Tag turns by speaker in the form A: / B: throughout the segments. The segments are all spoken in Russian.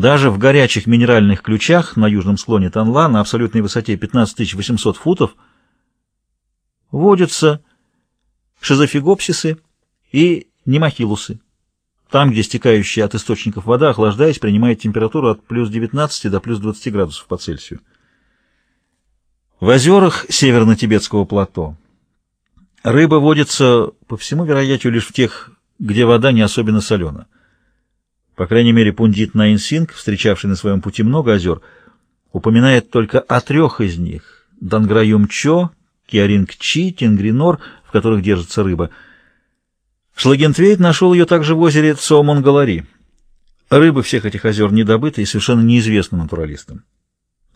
A: Даже в горячих минеральных ключах на южном склоне Танла на абсолютной высоте 15 800 футов водятся шизофигопсисы и немахилусы. Там, где стекающая от источников вода, охлаждаясь, принимает температуру от плюс 19 до плюс 20 градусов по Цельсию. В озерах северно-тибетского плато рыба водится, по всему вероятию, лишь в тех, где вода не особенно солена. По крайней мере, пундит Наин Синг, встречавший на своем пути много озер, упоминает только о трех из них – Данграюмчо, Киарингчи, Тенгринор, в которых держится рыба. Шлагинтвейт нашел ее также в озере Цомонгалари. Рыбы всех этих озер не добыты и совершенно неизвестны натуралистам.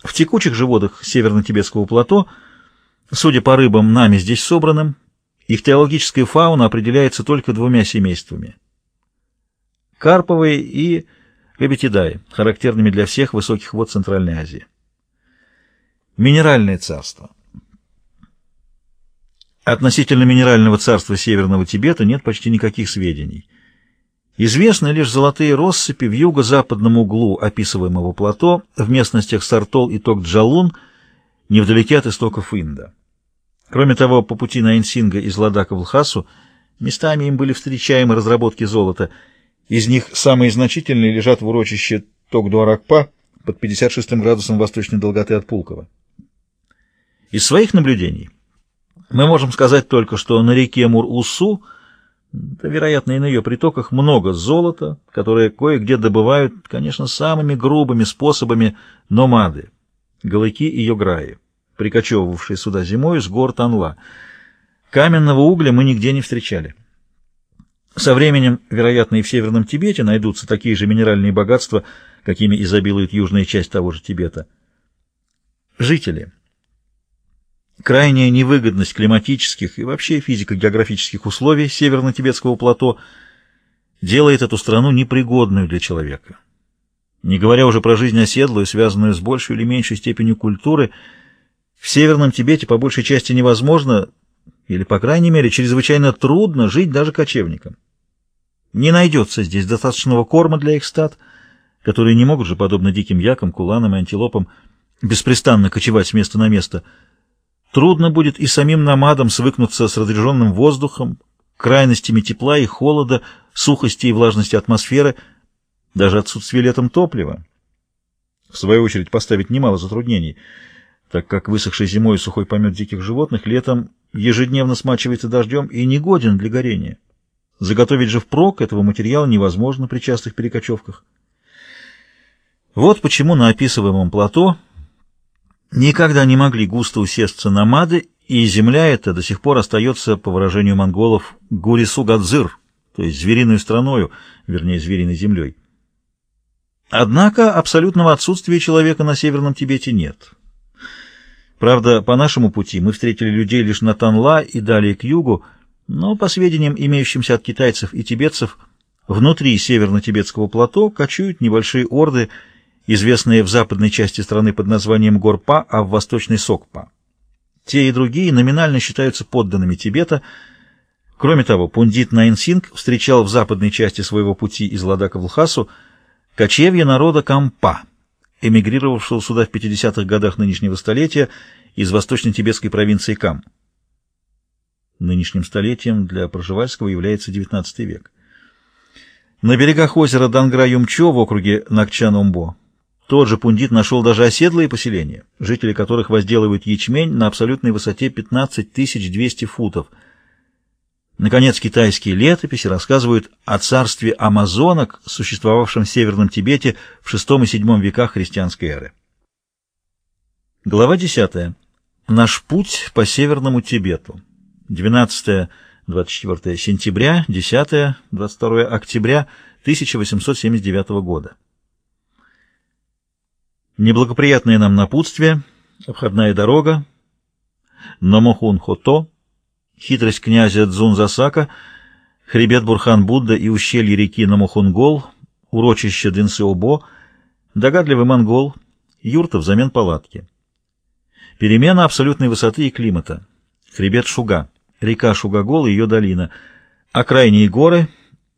A: В текучих же водах северно-тибетского плато, судя по рыбам, нами здесь собранным, их теологическая фауна определяется только двумя семействами – карповые и габетидаи, характерными для всех высоких вод Центральной Азии. Минеральное царство. Относительно минерального царства Северного Тибета нет почти никаких сведений. Известны лишь золотые россыпи в юго-западном углу описываемого плато в местностях Сартол и Токджалун, невдалеке от истоков Инда. Кроме того, по пути на Инсинга из Ладака в Лхасу местами им были встречаемы разработки золота – из них самые значительные лежат в урочище Токдуаракпа под 56 градусом восточной долготы от Пулково. Из своих наблюдений мы можем сказать только, что на реке Мур-Усу, да, вероятно, и на ее притоках, много золота, которое кое-где добывают, конечно, самыми грубыми способами номады, голыки и йограи, прикочевывавшие сюда зимой с гор Танла. Каменного угля мы нигде не встречали. Со временем, вероятно, и в Северном Тибете найдутся такие же минеральные богатства, какими изобилует южная часть того же Тибета. Жители. Крайняя невыгодность климатических и вообще физико-географических условий северно-тибетского плато делает эту страну непригодную для человека. Не говоря уже про жизнь оседлую, связанную с большей или меньшей степенью культуры, в Северном Тибете по большей части невозможно, или, по крайней мере, чрезвычайно трудно жить даже кочевникам. Не найдется здесь достаточного корма для их стад, которые не могут же, подобно диким якам, куланам и антилопам, беспрестанно кочевать с места на место. Трудно будет и самим намадам свыкнуться с разряженным воздухом, крайностями тепла и холода, сухости и влажности атмосферы, даже отсутствие летом топлива. В свою очередь поставить немало затруднений, так как высохший зимой сухой помет диких животных летом ежедневно смачивается дождем и негоден для горения. Заготовить же впрок этого материала невозможно при частых перекочевках. Вот почему на описываемом плато никогда не могли густо усесться намады, и земля эта до сих пор остается, по выражению монголов, гурису-гадзыр, то есть звериную страною, вернее, звериной землей. Однако абсолютного отсутствия человека на Северном Тибете нет. Правда, по нашему пути мы встретили людей лишь на Танла и далее к югу, но, по сведениям, имеющимся от китайцев и тибетцев, внутри северно-тибетского плато кочуют небольшие орды, известные в западной части страны под названием Горпа, а в восточной Сокпа. Те и другие номинально считаются подданными Тибета. Кроме того, пундит Найнсинг встречал в западной части своего пути из Ладака в Лхасу кочевье народа Кампа, эмигрировавшего сюда в 50-х годах нынешнего столетия из восточно-тибетской провинции Кам. Нынешним столетием для Проживальского является XIX век. На берегах озера Дангра-Юмчо в округе Накчан-Умбо тот же пундит нашел даже оседлые поселения, жители которых возделывают ячмень на абсолютной высоте 15 200 футов. Наконец, китайские летописи рассказывают о царстве амазонок, существовавшем в Северном Тибете в VI и VII веках христианской эры. Глава 10. Наш путь по Северному Тибету. 12-24 сентября, 10-22 октября 1879 года. Неблагоприятное нам напутствие, обходная дорога, Номохун-Хото, хитрость князя Дзунзасака, хребет Бурхан-Будда и ущелье реки Намохунгол, урочище Динсеобо, догадливый монгол, юрта взамен палатки. Перемена абсолютной высоты и климата. Хребет Шуга река Шугагол и ее долина, окрайние горы,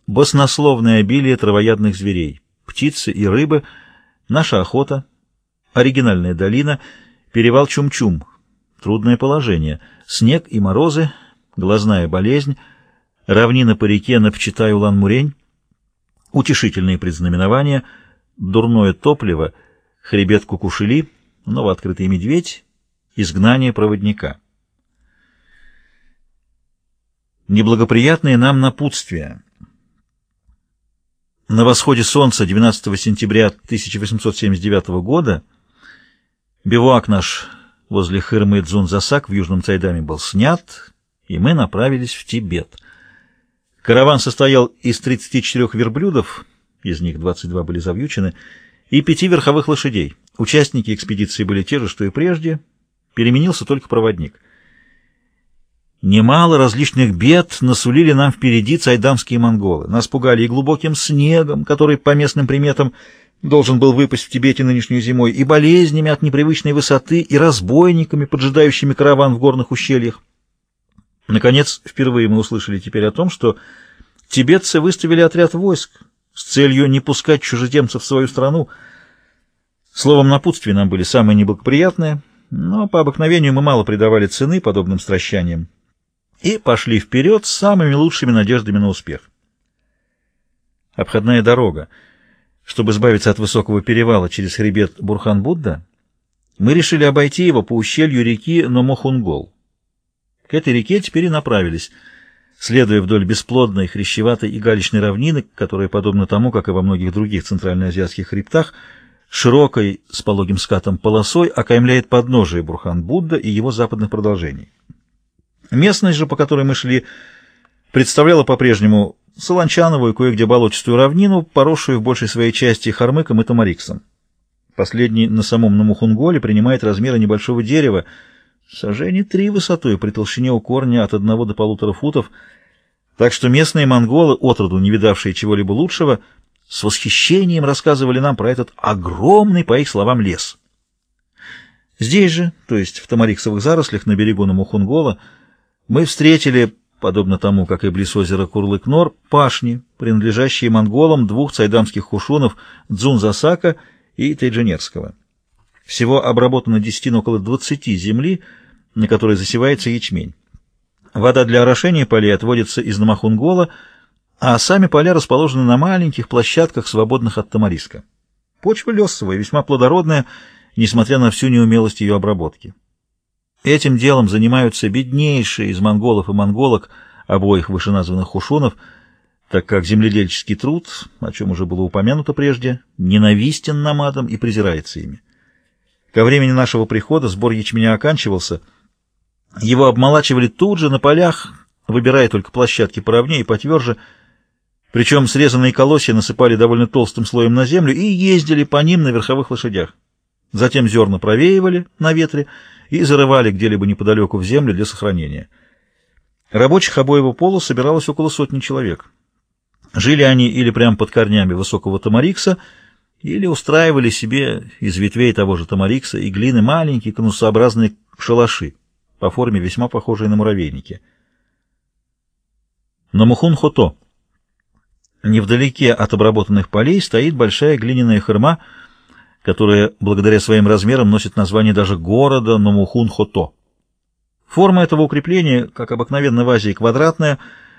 A: баснословное обилие травоядных зверей, птицы и рыбы, Наша охота, оригинальная долина, перевал Чум-Чум, трудное положение, снег и морозы, глазная болезнь, равнина по реке Напчитай-Улан-Мурень, утешительные предзнаменования, дурное топливо, хребет Кукушили, новооткрытый медведь, изгнание проводника. Неблагоприятные нам напутствия. На восходе солнца 12 сентября 1879 года бивуак наш возле Хырмы Дзунзасак в Южном Цайдаме был снят, и мы направились в Тибет. Караван состоял из 34 верблюдов, из них 22 были завьючены, и пяти верховых лошадей. Участники экспедиции были те же, что и прежде, переменился только проводник. Немало различных бед насулили нам впереди цайдамские монголы. Нас пугали и глубоким снегом, который по местным приметам должен был выпасть в Тибете нынешней зимой, и болезнями от непривычной высоты, и разбойниками, поджидающими караван в горных ущельях. Наконец, впервые мы услышали теперь о том, что тибетцы выставили отряд войск с целью не пускать чужеземцев в свою страну. Словом, напутствия нам были самые неблагоприятные, но по обыкновению мы мало придавали цены подобным стращаниям и пошли вперед с самыми лучшими надеждами на успех. Обходная дорога. Чтобы избавиться от высокого перевала через хребет Бурхан-Будда, мы решили обойти его по ущелью реки Номохунгол. К этой реке теперь и направились, следуя вдоль бесплодной, хрящеватой и галечной равнины, которая, подобно тому, как и во многих других центральноазиатских хребтах, широкой с пологим скатом полосой окаймляет подножие Бурхан-Будда и его западных продолжений. Местность же, по которой мы шли, представляла по-прежнему солончановую, кое-где болотистую равнину, поросшую в большей своей части хармыком и тамариксом. Последний на самом Намухунголе принимает размеры небольшого дерева, сажений три высотой, при толщине у корня от одного до полутора футов, так что местные монголы, отроду не видавшие чего-либо лучшего, с восхищением рассказывали нам про этот огромный, по их словам, лес. Здесь же, то есть в тамариксовых зарослях на берегу Намухунгола, мы встретили, подобно тому, как и близ озера Курлык-Нор, пашни, принадлежащие монголам двух цайдамских хушунов Дзунзасака и Тейджинерского. Всего обработано десятин около двадцати земли, на которой засевается ячмень. Вода для орошения полей отводится из Намахунгола, а сами поля расположены на маленьких площадках, свободных от тамариска. Почва лесовая, весьма плодородная, несмотря на всю неумелость ее обработки. Этим делом занимаются беднейшие из монголов и монголок обоих вышеназванных хушунов, так как земледельческий труд, о чем уже было упомянуто прежде, ненавистен намадам и презирается ими. Ко времени нашего прихода сбор ячменя оканчивался, его обмолачивали тут же на полях, выбирая только площадки поровнее и потверже, причем срезанные колосья насыпали довольно толстым слоем на землю и ездили по ним на верховых лошадях. Затем зерна провеивали на ветре и зарывали где-либо неподалеку в землю для сохранения. Рабочих обоего пола собиралось около сотни человек. Жили они или прямо под корнями высокого тамарикса, или устраивали себе из ветвей того же тамарикса и глины маленькие конусообразные шалаши, по форме весьма похожие на муравейники. На Мухун-Хото. Невдалеке от обработанных полей стоит большая глиняная хырма — которая благодаря своим размерам носит название даже города Номухун-Хото. Форма этого укрепления, как обыкновенно в Азии, квадратная,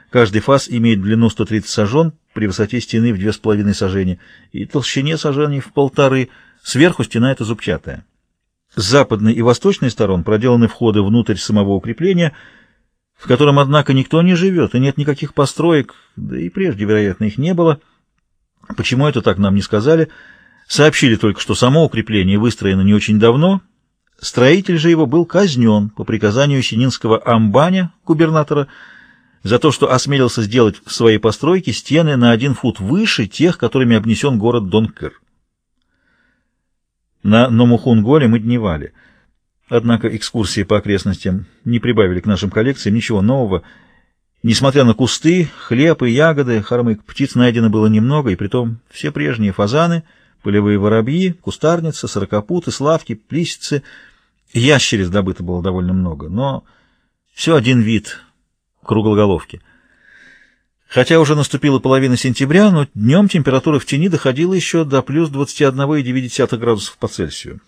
A: каждый фас имеет длину 130 сажен при высоте стены в 2,5 сажени и толщине сажений в полторы, сверху стена эта зубчатая. С западной и восточной сторон проделаны входы внутрь самого укрепления, в котором, однако, никто не живет и нет никаких построек, да и прежде, вероятно, их не было. Почему это так нам не сказали – Сообщили только, что само укрепление выстроено не очень давно, строитель же его был казнен по приказанию сининского амбаня, губернатора, за то, что осмелился сделать в своей постройке стены на один фут выше тех, которыми обнесен город Донкер. На Номухунголе мы дневали. Однако экскурсии по окрестностям не прибавили к нашим коллекциям ничего нового. Несмотря на кусты, хлеб и ягоды, хормык, птиц найдено было немного, и притом все прежние фазаны — полевые воробьи, кустарницы, сорокопуты, славки, плисицы. Ящериц добыто было довольно много, но все один вид круглоголовки. Хотя уже наступила половина сентября, но днем температура в тени доходила еще до плюс 21,9 градусов по Цельсию.